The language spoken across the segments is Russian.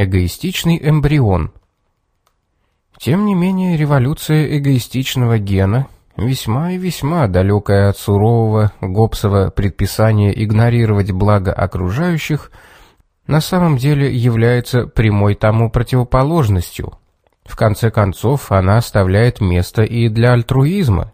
Эгоистичный эмбрион. Тем не менее, революция эгоистичного гена весьма и весьма далекая от сурового Гоббсова предписания игнорировать благо окружающих, на самом деле является прямой тому противоположностью. В конце концов, она оставляет место и для альтруизма.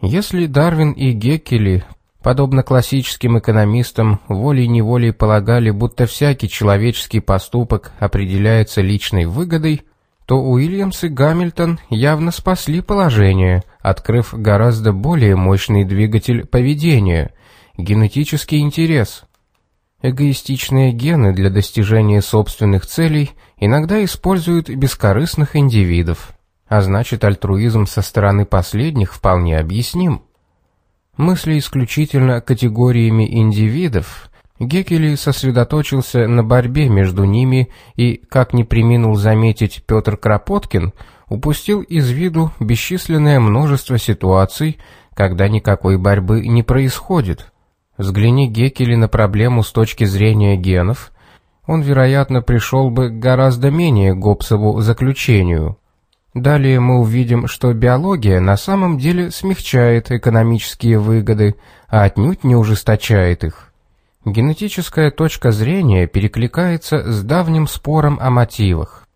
Если Дарвин и Геккели подобно классическим экономистам, волей-неволей полагали, будто всякий человеческий поступок определяется личной выгодой, то Уильямс и Гамильтон явно спасли положение, открыв гораздо более мощный двигатель поведения – генетический интерес. Эгоистичные гены для достижения собственных целей иногда используют бескорыстных индивидов, а значит альтруизм со стороны последних вполне объясним. Мысли исключительно категориями индивидов, Геккели сосредоточился на борьбе между ними и, как не приминул заметить Петр Кропоткин, упустил из виду бесчисленное множество ситуаций, когда никакой борьбы не происходит. Взгляни Геккели на проблему с точки зрения генов, он, вероятно, пришел бы гораздо менее Гоббсову заключению – Далее мы увидим, что биология на самом деле смягчает экономические выгоды, а отнюдь не ужесточает их. Генетическая точка зрения перекликается с давним спором о мотивах.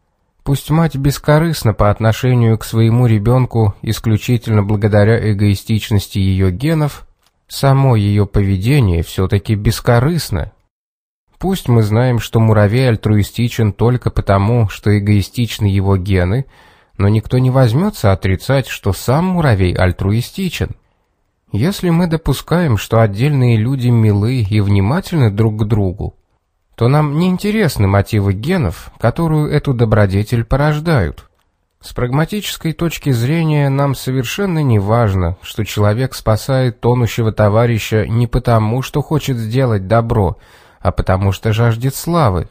Пусть мать бескорыстна по отношению к своему ребенку исключительно благодаря эгоистичности ее генов, само ее поведение все-таки бескорыстно. Пусть мы знаем, что муравей альтруистичен только потому, что эгоистичны его гены – но никто не возьмется отрицать, что сам муравей альтруистичен. Если мы допускаем, что отдельные люди милы и внимательны друг к другу, то нам не интересны мотивы генов, которую эту добродетель порождают. С прагматической точки зрения нам совершенно не важно, что человек спасает тонущего товарища не потому, что хочет сделать добро, а потому что жаждет славы.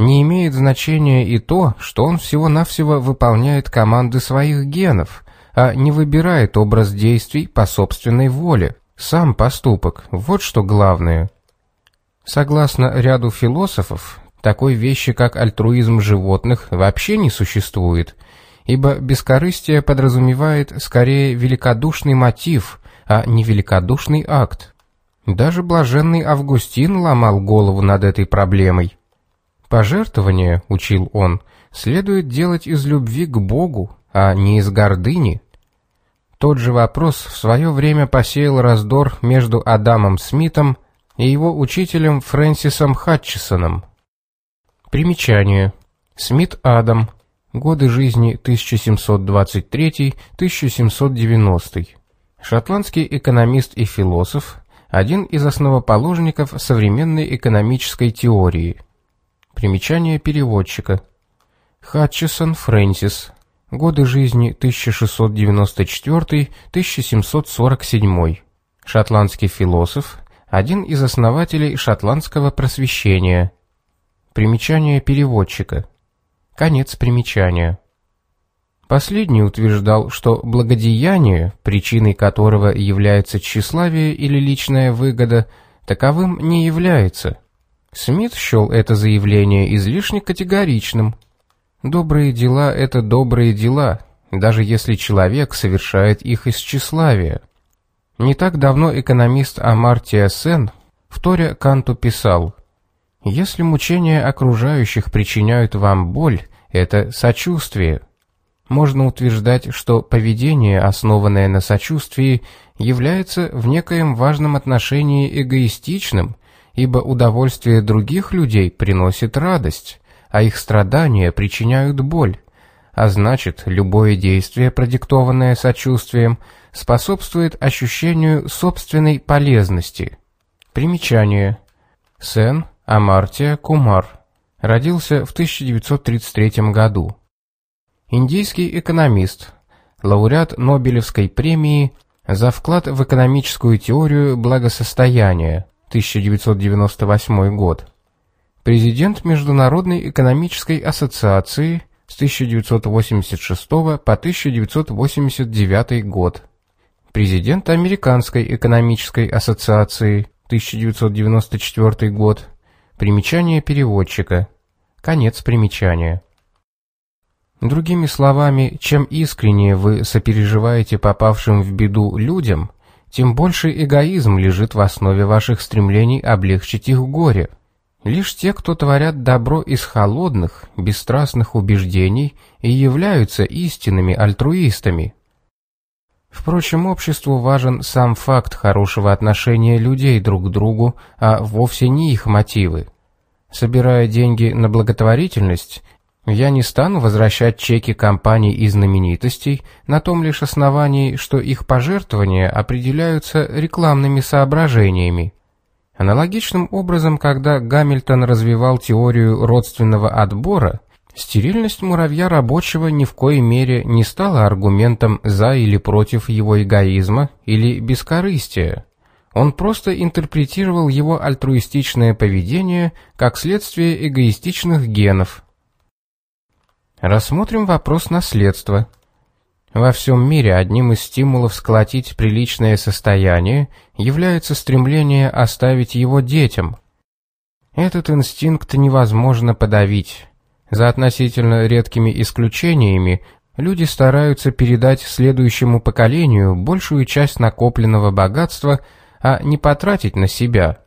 Не имеет значения и то, что он всего-навсего выполняет команды своих генов, а не выбирает образ действий по собственной воле. Сам поступок – вот что главное. Согласно ряду философов, такой вещи, как альтруизм животных, вообще не существует, ибо бескорыстие подразумевает скорее великодушный мотив, а не великодушный акт. Даже блаженный Августин ломал голову над этой проблемой. Пожертвование, учил он, следует делать из любви к Богу, а не из гордыни. Тот же вопрос в свое время посеял раздор между Адамом Смитом и его учителем Фрэнсисом Хатчесоном. Примечание. Смит Адам. Годы жизни 1723-1790. Шотландский экономист и философ, один из основоположников современной экономической теории – Примечание переводчика. Хатчесон Фрэнсис. Годы жизни 1694-1747. Шотландский философ, один из основателей шотландского просвещения. Примечание переводчика. Конец примечания. Последний утверждал, что благодеяние, причиной которого является тщеславие или личная выгода, таковым не является – Смит счел это заявление излишне категоричным. Добрые дела — это добрые дела, даже если человек совершает их из тщеславия. Не так давно экономист Амартия Сен, вторя Канту, писал, «Если мучения окружающих причиняют вам боль, это сочувствие». Можно утверждать, что поведение, основанное на сочувствии, является в некоем важном отношении эгоистичным, ибо удовольствие других людей приносит радость, а их страдания причиняют боль, а значит, любое действие, продиктованное сочувствием, способствует ощущению собственной полезности. Примечание. Сен Амартия Кумар. Родился в 1933 году. Индийский экономист, лауреат Нобелевской премии за вклад в экономическую теорию благосостояния, 1998 год. Президент Международной экономической ассоциации с 1986 по 1989 год. Президент Американской экономической ассоциации 1994 год. Примечание переводчика. Конец примечания. Другими словами, чем искреннее вы сопереживаете попавшим в беду людям, тем больше эгоизм лежит в основе ваших стремлений облегчить их горе. Лишь те, кто творят добро из холодных, бесстрастных убеждений и являются истинными альтруистами. Впрочем, обществу важен сам факт хорошего отношения людей друг к другу, а вовсе не их мотивы. Собирая деньги на благотворительность, я не стану возвращать чеки компаний и знаменитостей на том лишь основании, что их пожертвования определяются рекламными соображениями. Аналогичным образом, когда Гамильтон развивал теорию родственного отбора, стерильность муравья рабочего ни в коей мере не стала аргументом за или против его эгоизма или бескорыстия. Он просто интерпретировал его альтруистичное поведение как следствие эгоистичных генов – Рассмотрим вопрос наследства. Во всем мире одним из стимулов сколотить приличное состояние является стремление оставить его детям. Этот инстинкт невозможно подавить. За относительно редкими исключениями люди стараются передать следующему поколению большую часть накопленного богатства, а не потратить на себя.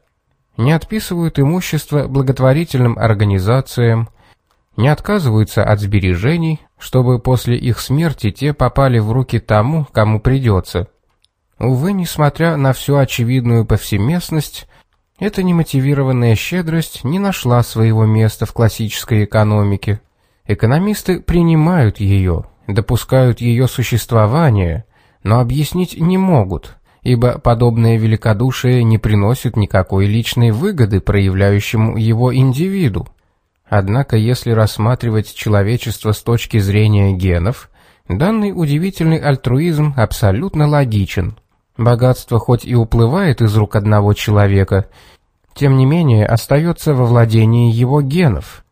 Не отписывают имущество благотворительным организациям, не отказываются от сбережений, чтобы после их смерти те попали в руки тому, кому придется. Увы, несмотря на всю очевидную повсеместность, эта немотивированная щедрость не нашла своего места в классической экономике. Экономисты принимают ее, допускают ее существование, но объяснить не могут, ибо подобное великодушие не приносит никакой личной выгоды проявляющему его индивиду. Однако, если рассматривать человечество с точки зрения генов, данный удивительный альтруизм абсолютно логичен. Богатство хоть и уплывает из рук одного человека, тем не менее остается во владении его генов.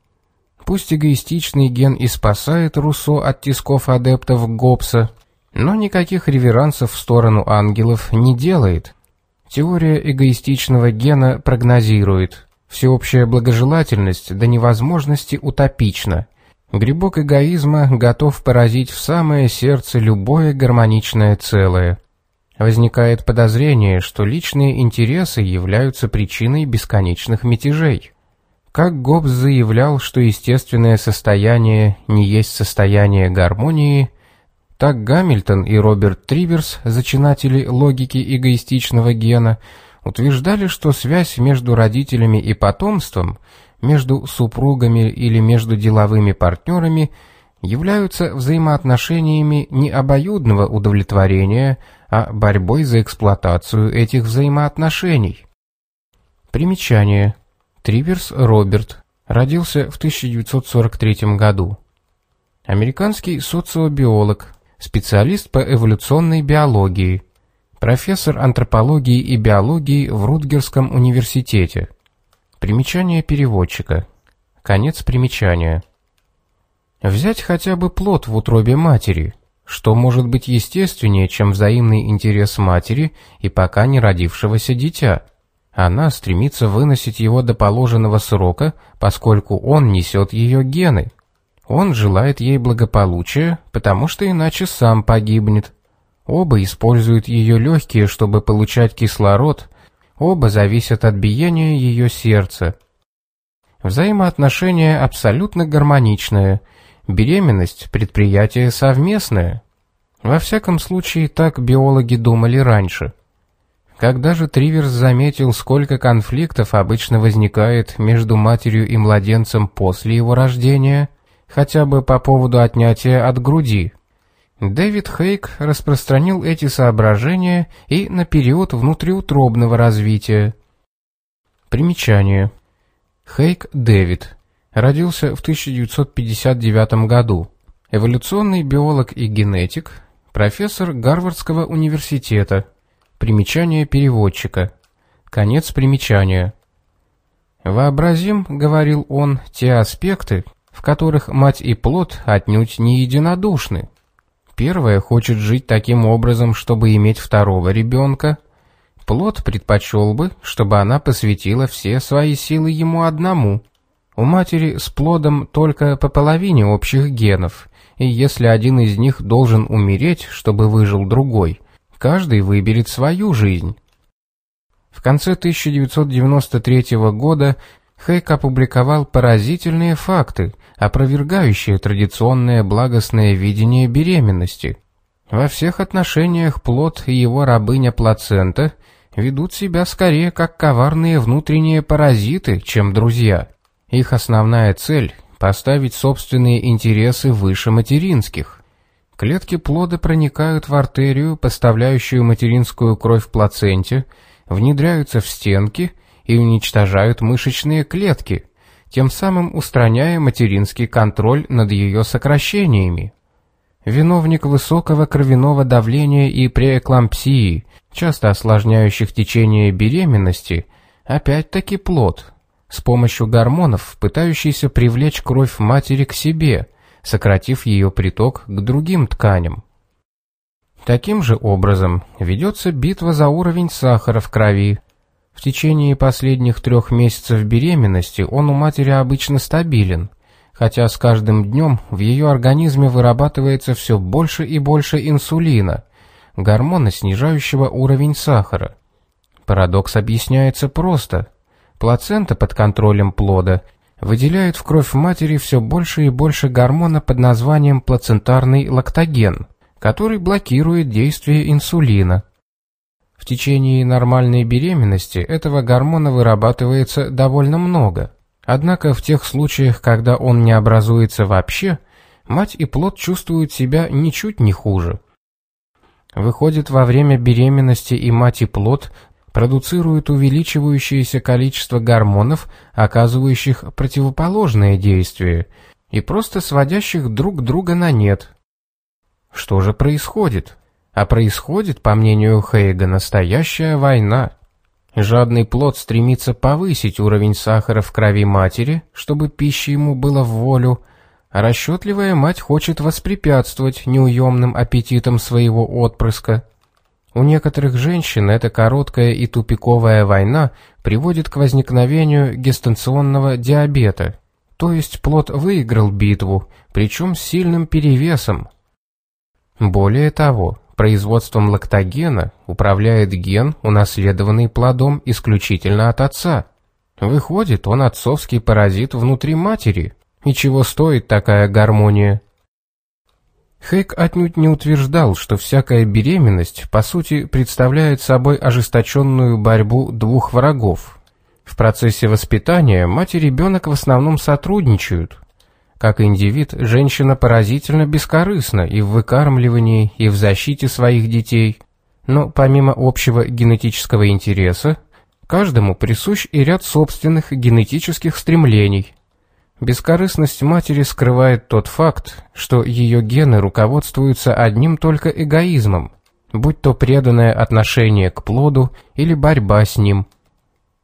Пусть эгоистичный ген и спасает Руссо от тисков адептов Гоббса, но никаких реверансов в сторону ангелов не делает. Теория эгоистичного гена прогнозирует – Всеобщая благожелательность до невозможности утопична. Грибок эгоизма готов поразить в самое сердце любое гармоничное целое. Возникает подозрение, что личные интересы являются причиной бесконечных мятежей. Как Гоббс заявлял, что естественное состояние не есть состояние гармонии, так Гамильтон и Роберт Триверс, зачинатели логики эгоистичного гена, утверждали, что связь между родителями и потомством, между супругами или между деловыми партнерами являются взаимоотношениями не обоюдного удовлетворения, а борьбой за эксплуатацию этих взаимоотношений. Примечание. Триверс Роберт. Родился в 1943 году. Американский социобиолог, специалист по эволюционной биологии – профессор антропологии и биологии в Рутгерском университете. Примечание переводчика. Конец примечания. Взять хотя бы плод в утробе матери. Что может быть естественнее, чем взаимный интерес матери и пока не родившегося дитя? Она стремится выносить его до положенного срока, поскольку он несет ее гены. Он желает ей благополучия, потому что иначе сам погибнет. Оба используют ее легкие, чтобы получать кислород, оба зависят от биения ее сердца. Взаимоотношения абсолютно гармоничные, беременность – предприятие совместное. Во всяком случае, так биологи думали раньше. Когда же Триверс заметил, сколько конфликтов обычно возникает между матерью и младенцем после его рождения, хотя бы по поводу отнятия от груди – Дэвид Хейк распространил эти соображения и на период внутриутробного развития. Примечание. Хейк Дэвид. Родился в 1959 году. Эволюционный биолог и генетик, профессор Гарвардского университета. Примечание переводчика. Конец примечания. «Вообразим, — говорил он, — те аспекты, в которых мать и плод отнюдь не единодушны, Первая хочет жить таким образом, чтобы иметь второго ребенка. Плод предпочел бы, чтобы она посвятила все свои силы ему одному. У матери с плодом только по половине общих генов, и если один из них должен умереть, чтобы выжил другой, каждый выберет свою жизнь. В конце 1993 года Хейк опубликовал поразительные факты, опровергающие традиционное благостное видение беременности. Во всех отношениях плод и его рабыня-плацента ведут себя скорее как коварные внутренние паразиты, чем друзья. Их основная цель – поставить собственные интересы выше материнских. Клетки плода проникают в артерию, поставляющую материнскую кровь в плаценте, внедряются в стенки и уничтожают мышечные клетки, тем самым устраняя материнский контроль над ее сокращениями. Виновник высокого кровяного давления и преэклампсии, часто осложняющих течение беременности, опять-таки плод – с помощью гормонов, пытающийся привлечь кровь матери к себе, сократив ее приток к другим тканям. Таким же образом ведется битва за уровень сахара в крови. В течение последних трех месяцев беременности он у матери обычно стабилен, хотя с каждым днем в ее организме вырабатывается все больше и больше инсулина, гормона, снижающего уровень сахара. Парадокс объясняется просто – Плацента под контролем плода выделяет в кровь матери все больше и больше гормона под названием плацентарный лактоген, который блокирует действие инсулина. В течение нормальной беременности этого гормона вырабатывается довольно много. Однако в тех случаях, когда он не образуется вообще, мать и плод чувствуют себя ничуть не хуже. Выходит, во время беременности и мать и плод продуцируют увеличивающееся количество гормонов, оказывающих противоположное действие, и просто сводящих друг друга на нет. Что же происходит? А происходит, по мнению Хейга, настоящая война. Жадный плод стремится повысить уровень сахара в крови матери, чтобы пища ему была в волю, а расчетливая мать хочет воспрепятствовать неуемным аппетитам своего отпрыска. У некоторых женщин эта короткая и тупиковая война приводит к возникновению гестанционного диабета, то есть плод выиграл битву, причем с сильным перевесом. Более того, производством лактогена управляет ген, унаследованный плодом исключительно от отца. Выходит, он отцовский паразит внутри матери. И чего стоит такая гармония? Хейк отнюдь не утверждал, что всякая беременность, по сути, представляет собой ожесточенную борьбу двух врагов. В процессе воспитания мать и ребенок в основном сотрудничают. Как индивид, женщина поразительно бескорыстна и в выкармливании, и в защите своих детей. Но помимо общего генетического интереса, каждому присущ и ряд собственных генетических стремлений – Бескорыстность матери скрывает тот факт, что ее гены руководствуются одним только эгоизмом, будь то преданное отношение к плоду или борьба с ним.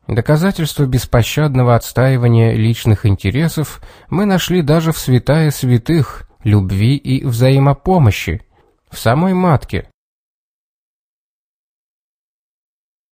Доказательства беспощадного отстаивания личных интересов мы нашли даже в святая святых, любви и взаимопомощи, в самой матке.